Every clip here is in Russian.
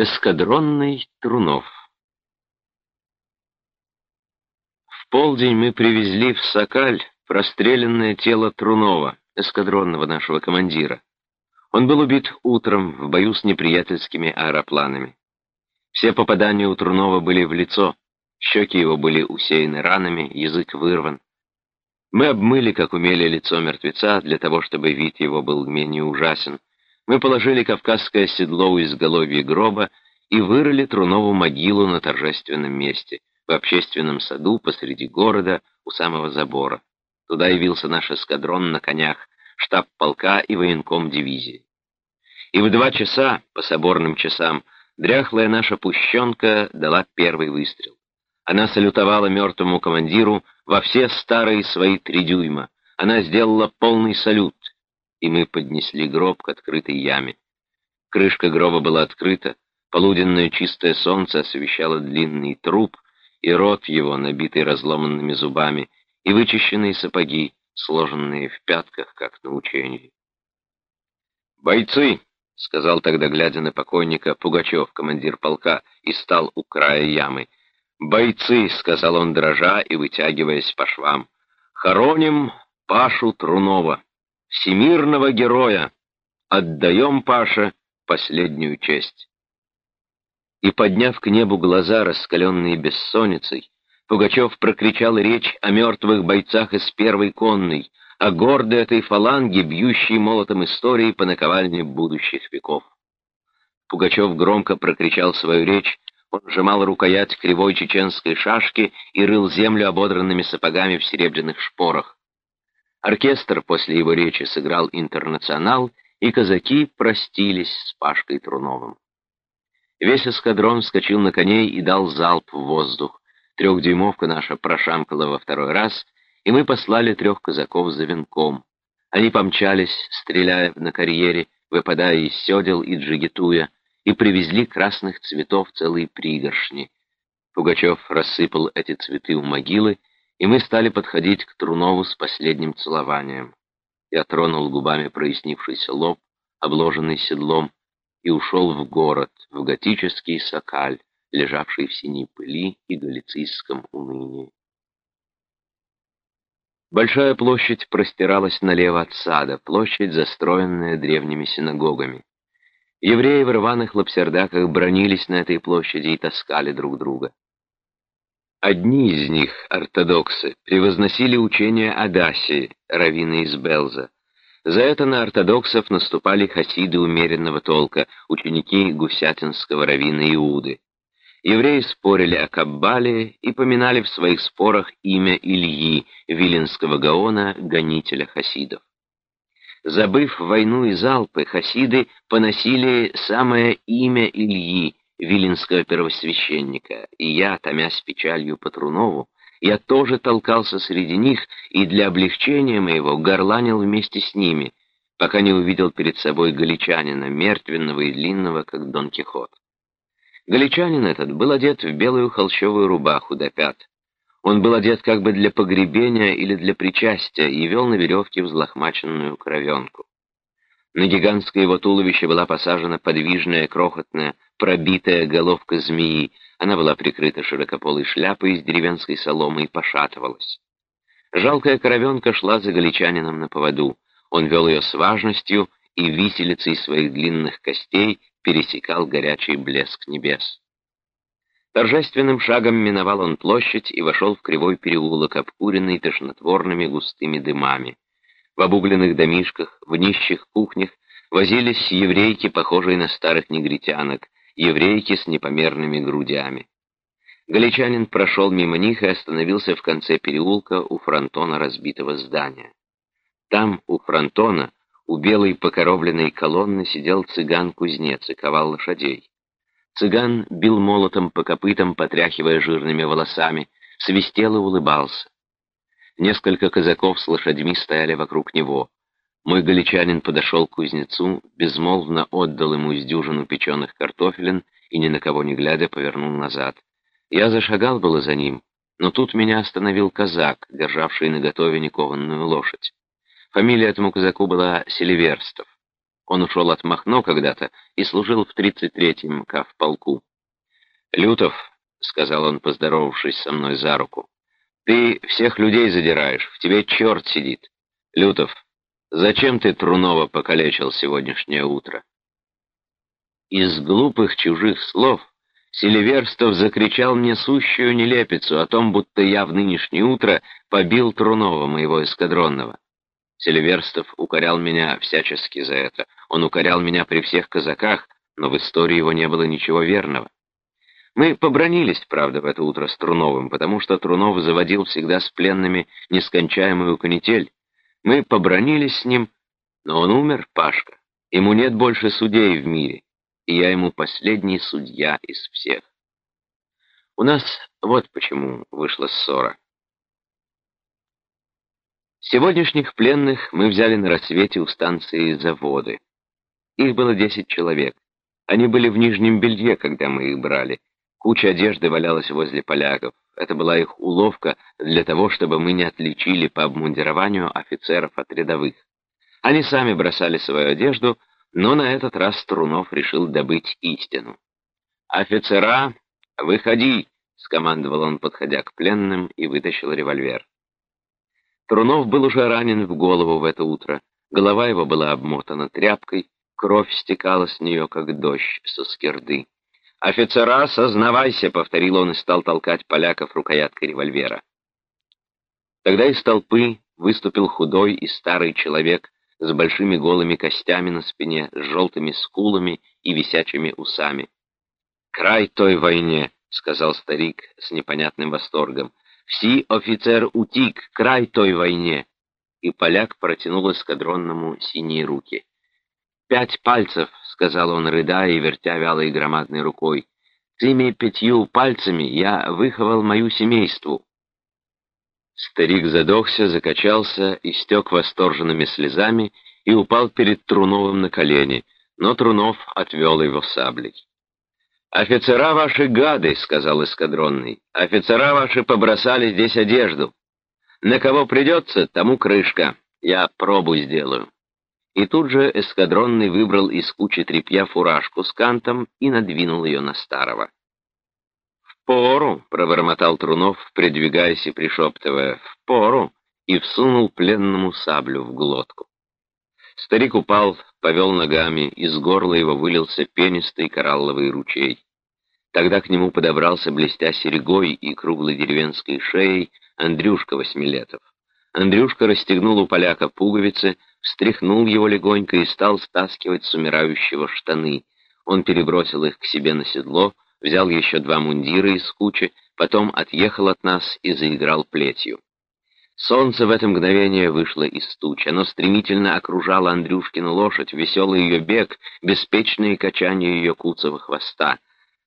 Эскадронный Трунов В полдень мы привезли в Сокаль простреленное тело Трунова, эскадронного нашего командира. Он был убит утром в бою с неприятельскими аэропланами. Все попадания у Трунова были в лицо, щеки его были усеяны ранами, язык вырван. Мы обмыли, как умели, лицо мертвеца, для того, чтобы вид его был менее ужасен, мы положили кавказское седло у изголовья гроба и вырыли Трунову могилу на торжественном месте, в общественном саду посреди города у самого забора. Туда явился наш эскадрон на конях, штаб полка и военком дивизии. И в два часа, по соборным часам, дряхлая наша пущенка дала первый выстрел. Она салютовала мертвому командиру во все старые свои три дюйма. Она сделала полный салют — и мы поднесли гроб к открытой яме. Крышка гроба была открыта, полуденное чистое солнце освещало длинный труп и рот его, набитый разломанными зубами, и вычищенные сапоги, сложенные в пятках, как на учении. «Бойцы!» — сказал тогда, глядя на покойника, Пугачев, командир полка, и стал у края ямы. «Бойцы!» — сказал он, дрожа и вытягиваясь по швам. «Хороним Пашу Трунова!» Всемирного героя. Отдаем, Паша, последнюю честь. И, подняв к небу глаза, раскаленные бессонницей, Пугачев прокричал речь о мертвых бойцах из первой конной, о гордой этой фаланге, бьющей молотом истории по наковальне будущих веков. Пугачев громко прокричал свою речь, он сжимал рукоять кривой чеченской шашки и рыл землю ободранными сапогами в серебряных шпорах. Оркестр после его речи сыграл «Интернационал», и казаки простились с Пашкой Труновым. Весь эскадрон вскочил на коней и дал залп в воздух. Трехдюймовка наша прошамкала во второй раз, и мы послали трех казаков за венком. Они помчались, стреляя на карьере, выпадая из седел и джигитуя, и привезли красных цветов целые пригоршни. Пугачев рассыпал эти цветы у могилы и мы стали подходить к Трунову с последним целованием. Я тронул губами прояснившийся лоб, обложенный седлом, и ушел в город, в готический сокаль, лежавший в синей пыли и галицийском унынии. Большая площадь простиралась налево от сада, площадь, застроенная древними синагогами. Евреи в рваных лапсердаках бронились на этой площади и таскали друг друга. Одни из них, ортодоксы, превозносили учение Адаси, раввины из Белза. За это на ортодоксов наступали хасиды умеренного толка, ученики гусятинского раввина Иуды. Евреи спорили о Каббале и поминали в своих спорах имя Ильи, виленского гаона, гонителя хасидов. Забыв войну и залпы, хасиды поносили самое имя Ильи, виленского первосвященника, и я, томясь печалью по Трунову, я тоже толкался среди них и для облегчения моего горланил вместе с ними, пока не увидел перед собой галичанина, мертвенного и длинного, как Дон Кихот. Галичанин этот был одет в белую холщовую рубаху до пят. Он был одет как бы для погребения или для причастия и вел на веревке взлохмаченную кровенку. На гигантское его туловище была посажена подвижная, крохотная, пробитая головка змеи. Она была прикрыта широкополой шляпой из деревенской соломы и пошатывалась. Жалкая коровенка шла за галичанином на поводу. Он вел ее с важностью и виселицей своих длинных костей пересекал горячий блеск небес. Торжественным шагом миновал он площадь и вошел в кривой переулок, обкуренный тошнотворными густыми дымами. В обугленных домишках, в нищих кухнях возились еврейки, похожие на старых негритянок, еврейки с непомерными грудями. Галичанин прошел мимо них и остановился в конце переулка у фронтона разбитого здания. Там, у фронтона, у белой покоровленной колонны сидел цыган-кузнец и ковал лошадей. Цыган бил молотом по копытам, потряхивая жирными волосами, свистел и улыбался. Несколько казаков с лошадьми стояли вокруг него. Мой галичанин подошел к кузнецу, безмолвно отдал ему из дюжину печеных картофелин и, ни на кого не глядя, повернул назад. Я зашагал было за ним, но тут меня остановил казак, державший на готове некованную лошадь. Фамилия этому казаку была Селиверстов. Он ушел от Махно когда-то и служил в 33-м полку. «Лютов», — сказал он, поздоровавшись со мной за руку, — «ты всех людей задираешь, в тебе черт сидит. Лютов, зачем ты Трунова покалечил сегодняшнее утро?» Из глупых чужих слов Селиверстов закричал мне сущую нелепицу о том, будто я в нынешнее утро побил Трунова, моего эскадронного. Селиверстов укорял меня всячески за это. Он укорял меня при всех казаках, но в истории его не было ничего верного. Мы побронились, правда, в это утро с Труновым, потому что Трунов заводил всегда с пленными нескончаемую канитель. Мы побронились с ним, но он умер, Пашка. Ему нет больше судей в мире и я ему последний судья из всех. У нас вот почему вышла ссора. Сегодняшних пленных мы взяли на рассвете у станции заводы. Их было десять человек. Они были в нижнем белье, когда мы их брали. Куча одежды валялась возле поляков. Это была их уловка для того, чтобы мы не отличили по обмундированию офицеров от рядовых. Они сами бросали свою одежду, но на этот раз Трунов решил добыть истину. «Офицера, выходи!» — скомандовал он, подходя к пленным, и вытащил револьвер. Трунов был уже ранен в голову в это утро. Голова его была обмотана тряпкой, кровь стекала с нее, как дождь со скирды. «Офицера, сознавайся!» — повторил он и стал толкать поляков рукояткой револьвера. Тогда из толпы выступил худой и старый человек с большими голыми костями на спине, с желтыми скулами и висячими усами. «Край той войне!» — сказал старик с непонятным восторгом. «Все офицер утик, край той войне!» И поляк протянул эскадронному синие руки. «Пять пальцев!» — сказал он, рыдая и вертя вялой громадной рукой. «Теми пятью пальцами я выховал мою семейству. Старик задохся, закачался, истек восторженными слезами и упал перед Труновым на колени, но Трунов отвел его саблей. «Офицера ваши гады», — сказал эскадронный, — «офицера ваши побросали здесь одежду. На кого придется, тому крышка, я пробу сделаю». И тут же эскадронный выбрал из кучи тряпья фуражку с кантом и надвинул ее на старого пору!» — пробормотал Трунов, придвигаясь и пришептывая «в пору!» и всунул пленному саблю в глотку. Старик упал, повел ногами, из горла его вылился пенистый коралловый ручей. Тогда к нему подобрался, блестя серьгой и круглой деревенской шеей, Андрюшка Восьмилетов. Андрюшка расстегнул у поляка пуговицы, встряхнул его легонько и стал стаскивать с умирающего штаны. Он перебросил их к себе на седло, взял еще два мундира из кучи, потом отъехал от нас и заиграл плетью. Солнце в это мгновение вышло из туч. Оно стремительно окружало Андрюшкину лошадь, веселый ее бег, беспечные качания ее куцого хвоста.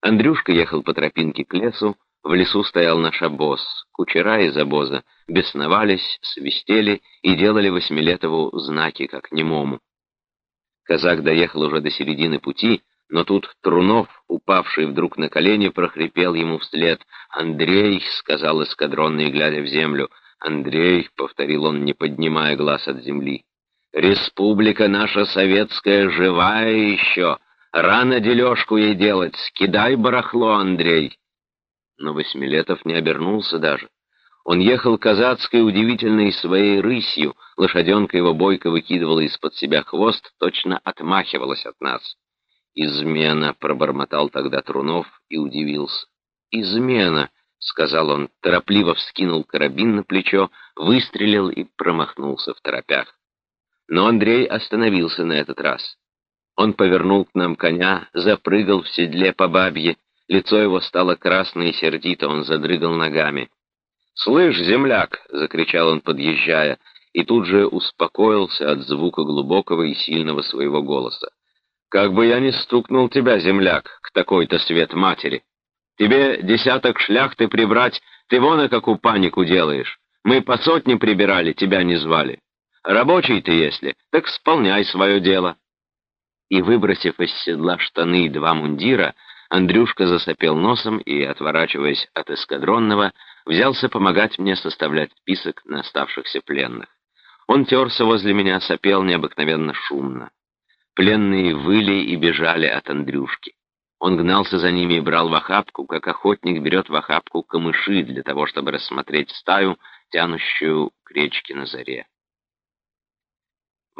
Андрюшка ехал по тропинке к лесу, в лесу стоял наш обоз. Кучера из обоза бесновались, свистели и делали Восьмилетову знаки, как немому. Казак доехал уже до середины пути, но тут Трунов, упавший вдруг на колени, прохрипел ему вслед. «Андрей!» — сказал эскадронный, глядя в землю. «Андрей!» — повторил он, не поднимая глаз от земли. «Республика наша советская живая еще! Рано дележку ей делать! Скидай барахло, Андрей!» Но Восьмилетов не обернулся даже. Он ехал казацкой удивительной своей рысью, лошаденка его бойко выкидывала из-под себя хвост, точно отмахивалась от нас. «Измена!» — пробормотал тогда Трунов и удивился. «Измена!» — сказал он, торопливо вскинул карабин на плечо, выстрелил и промахнулся в торопях. Но Андрей остановился на этот раз. Он повернул к нам коня, запрыгал в седле по бабье, лицо его стало красное и сердито, он задрыгал ногами. «Слышь, земляк!» — закричал он, подъезжая, и тут же успокоился от звука глубокого и сильного своего голоса. Как бы я ни стукнул тебя, земляк, к такой-то свет матери. Тебе десяток шляхты прибрать, ты вон какую панику делаешь. Мы по сотне прибирали, тебя не звали. Рабочий ты, если, так исполняй свое дело. И, выбросив из седла штаны и два мундира, Андрюшка засопел носом и, отворачиваясь от эскадронного, взялся помогать мне составлять список на оставшихся пленных. Он терся возле меня, сопел необыкновенно шумно. Пленные выли и бежали от Андрюшки. Он гнался за ними и брал в охапку, как охотник берет в охапку камыши для того, чтобы рассмотреть стаю, тянущую к речке на заре.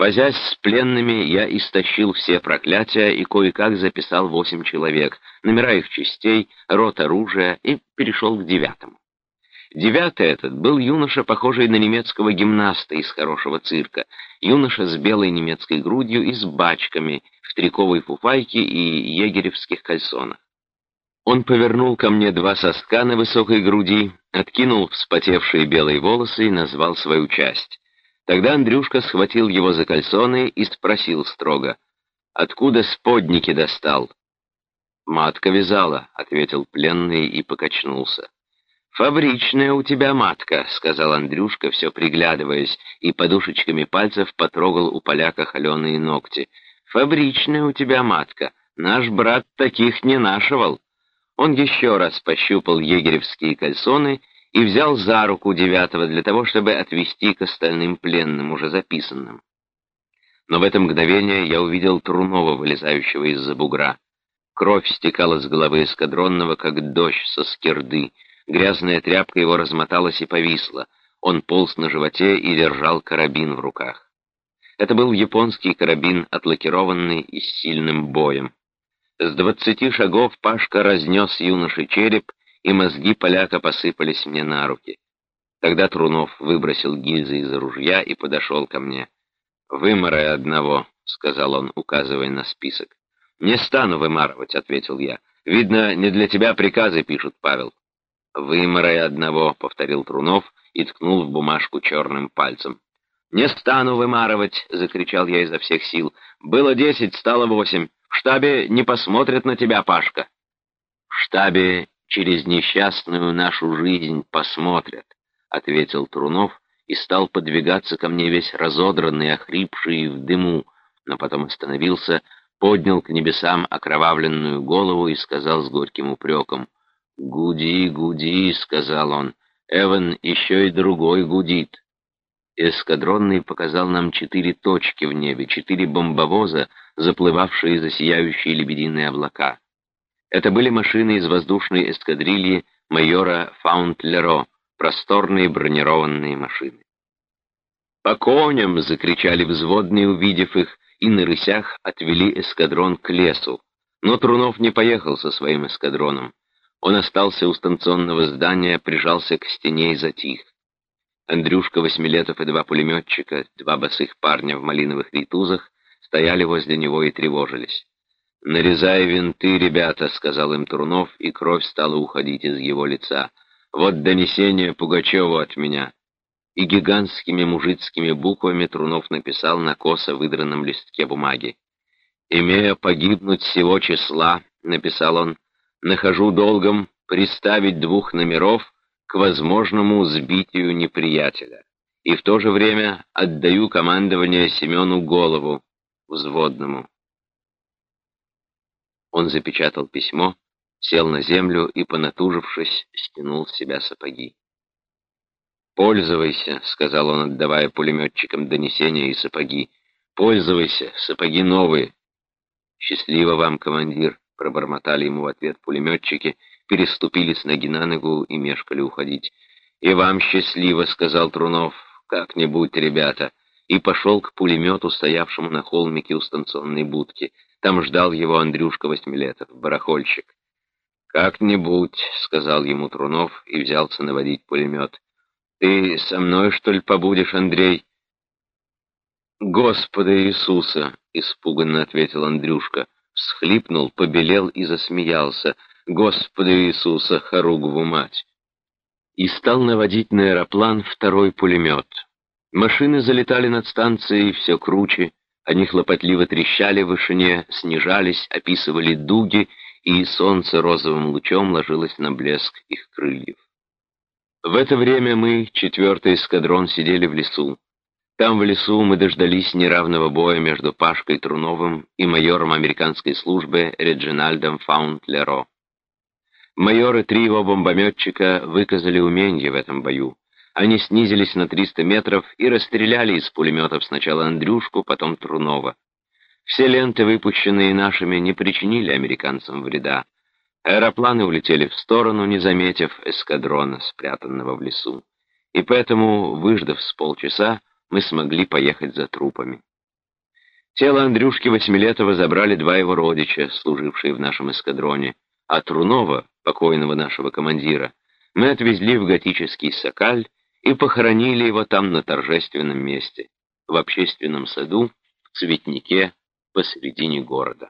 Возясь с пленными, я истощил все проклятия и кое-как записал восемь человек, номера их частей, рот оружия и перешел к девятому. Девятый этот был юноша, похожий на немецкого гимнаста из хорошего цирка, юноша с белой немецкой грудью и с бачками, в триковой фуфайке и егеревских кальсонах. Он повернул ко мне два соска на высокой груди, откинул вспотевшие белые волосы и назвал свою часть. Тогда Андрюшка схватил его за кальсоны и спросил строго, «Откуда сподники достал?» «Матка вязала», — ответил пленный и покачнулся. «Фабричная у тебя матка», — сказал Андрюшка, все приглядываясь, и подушечками пальцев потрогал у поляка холеные ногти. «Фабричная у тебя матка. Наш брат таких не нашивал». Он еще раз пощупал егеревские кальсоны и взял за руку девятого для того, чтобы отвести к остальным пленным, уже записанным. Но в это мгновение я увидел Трунова, вылезающего из-за бугра. Кровь стекала с головы эскадронного, как дождь со скирды, Грязная тряпка его размоталась и повисла. Он полз на животе и держал карабин в руках. Это был японский карабин, отлакированный и с сильным боем. С двадцати шагов Пашка разнес юноши череп, и мозги поляка посыпались мне на руки. Тогда Трунов выбросил гильзы из ружья и подошел ко мне. «Вымарай одного», — сказал он, указывая на список. «Не стану вымарывать», — ответил я. «Видно, не для тебя приказы пишут, Павел». «Вымарай одного», — повторил Трунов и ткнул в бумажку черным пальцем. «Не стану вымарывать!» — закричал я изо всех сил. «Было десять, стало восемь. В штабе не посмотрят на тебя, Пашка». «В штабе через несчастную нашу жизнь посмотрят», — ответил Трунов и стал подвигаться ко мне весь разодранный, охрипший в дыму, но потом остановился, поднял к небесам окровавленную голову и сказал с горьким упреком — «Гуди, гуди», — сказал он. «Эван еще и другой гудит». Эскадронный показал нам четыре точки в небе, четыре бомбовоза, заплывавшие за сияющие лебединые облака. Это были машины из воздушной эскадрильи майора Фаунтлеро, просторные бронированные машины. «По коням!» — закричали взводные, увидев их, и на рысях отвели эскадрон к лесу. Но Трунов не поехал со своим эскадроном. Он остался у станционного здания, прижался к стене и затих. Андрюшка Восьмилетов и два пулеметчика, два босых парня в малиновых ритузах, стояли возле него и тревожились. «Нарезай винты, ребята», — сказал им Трунов, и кровь стала уходить из его лица. «Вот донесение Пугачеву от меня». И гигантскими мужицкими буквами Трунов написал на косо выдранном листке бумаги. «Имея погибнуть всего числа», — написал он, — нахожу долгом приставить двух номеров к возможному сбитию неприятеля. И в то же время отдаю командование Семену Голову, взводному. Он запечатал письмо, сел на землю и, понатужившись, стянул с себя сапоги. «Пользуйся», — сказал он, отдавая пулеметчикам донесения и сапоги. «Пользуйся, сапоги новые». «Счастливо вам, командир», пробормотали ему в ответ пулеметчики, переступили с ноги на ногу и мешкали уходить. «И вам счастливо», — сказал Трунов, — «как-нибудь, ребята», и пошел к пулемету, стоявшему на холмике у станционной будки. Там ждал его Андрюшка Восьмилетов, барахольщик. «Как-нибудь», — сказал ему Трунов и взялся наводить пулемет. «Ты со мной, что ли, побудешь, Андрей?» «Господа Иисуса!» — испуганно ответил Андрюшка всхлипнул, побелел и засмеялся. «Господи Иисуса, хоругву мать!» И стал наводить на аэроплан второй пулемет. Машины залетали над станцией все круче, они хлопотливо трещали в вышине, снижались, описывали дуги, и солнце розовым лучом ложилось на блеск их крыльев. В это время мы, четвертый эскадрон, сидели в лесу. Там, в лесу, мы дождались неравного боя между Пашкой Труновым и майором американской службы Реджинальдом Фаунтлеро. Майор и три его бомбометчика выказали умение в этом бою. Они снизились на 300 метров и расстреляли из пулеметов сначала Андрюшку, потом Трунова. Все ленты, выпущенные нашими, не причинили американцам вреда. Аэропланы улетели в сторону, не заметив эскадрона, спрятанного в лесу. И поэтому, выждав с полчаса, мы смогли поехать за трупами. Тело Андрюшки Восьмилетова забрали два его родича, служившие в нашем эскадроне, а Трунова, покойного нашего командира, мы отвезли в готический Сокаль и похоронили его там на торжественном месте, в общественном саду, в цветнике посередине города.